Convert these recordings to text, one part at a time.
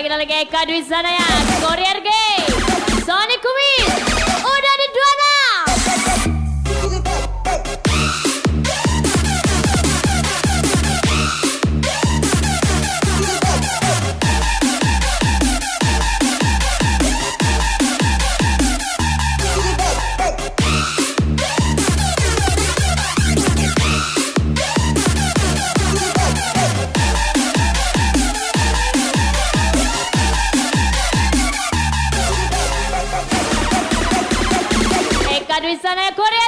lagi lagi Eka Dwi Sanaya, Korea Game. ねこれ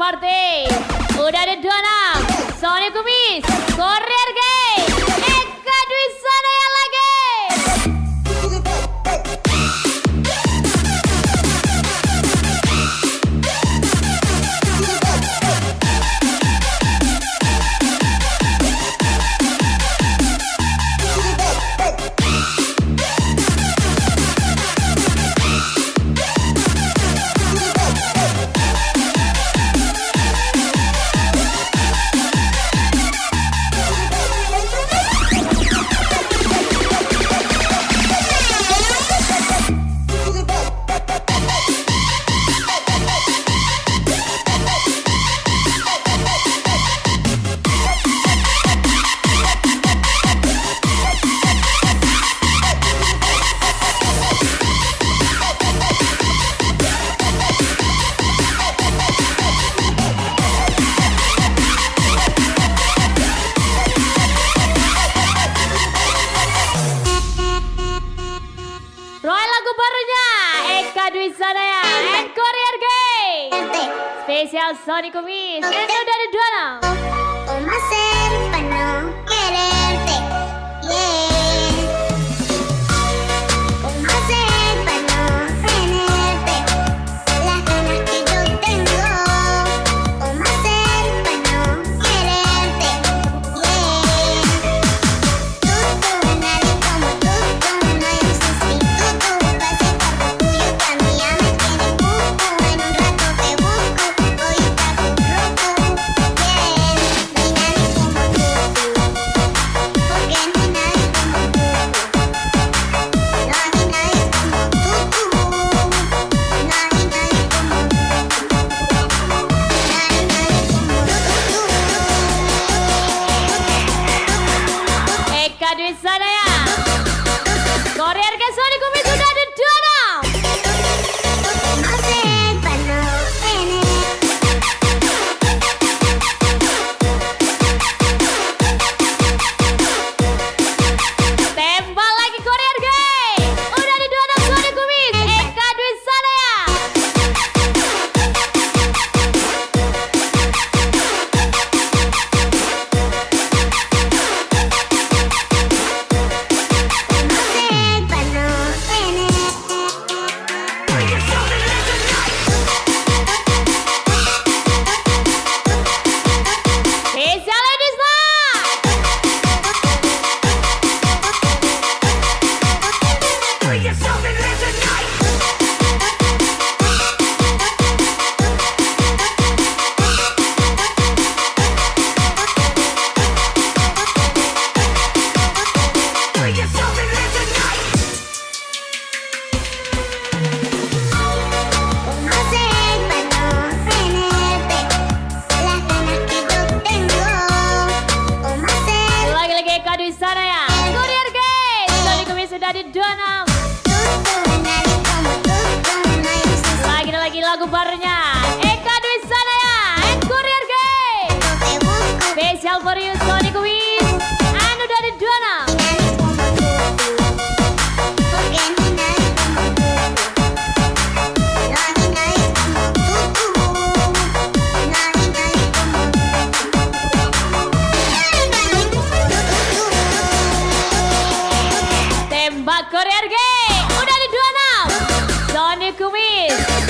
parte. Una de tona. Sonic Miss. Corre. Dewi Sadaya and Courier Gay. Spesial Sonic Miss. Kita dari dua nama. Penuh. Daddy Donald. tembak Korea geng. Udah di 26. Sonic Kumis.